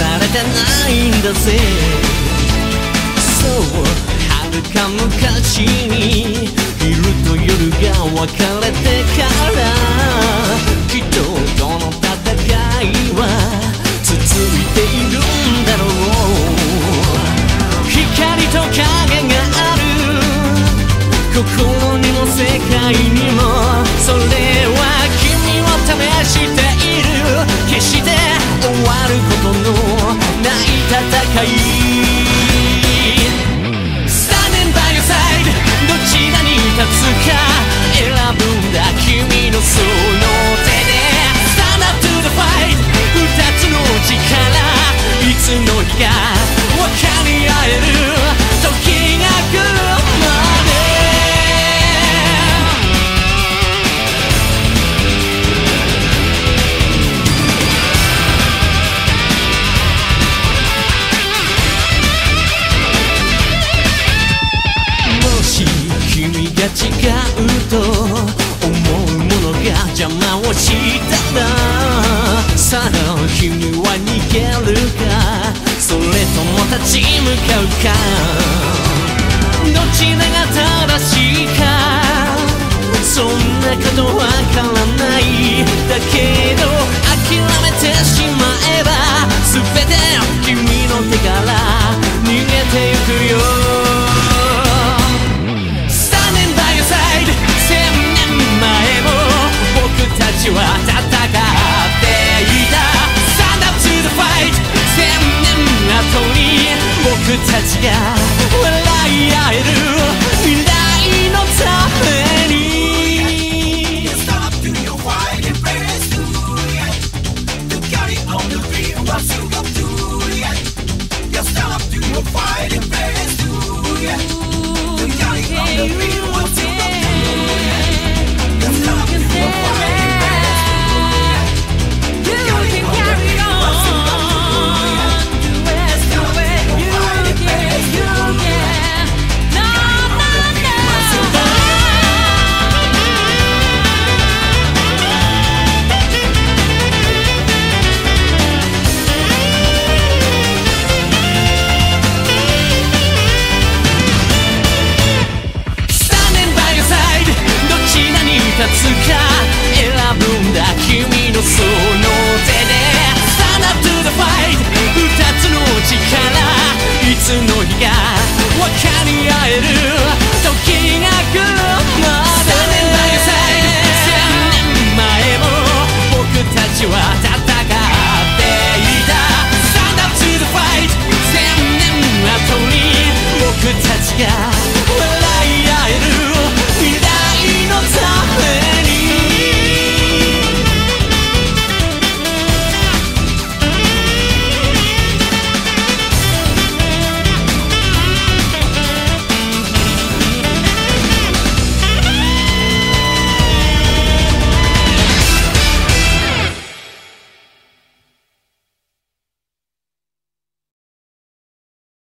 されてないんだぜ。そう遥か昔に昼と夜が分かれてからきっとこの戦いは続いているんだろう。光と影がある。心にも世界にもそれい Standing by your side どちらに立つかした。たちが笑い合える未来のために。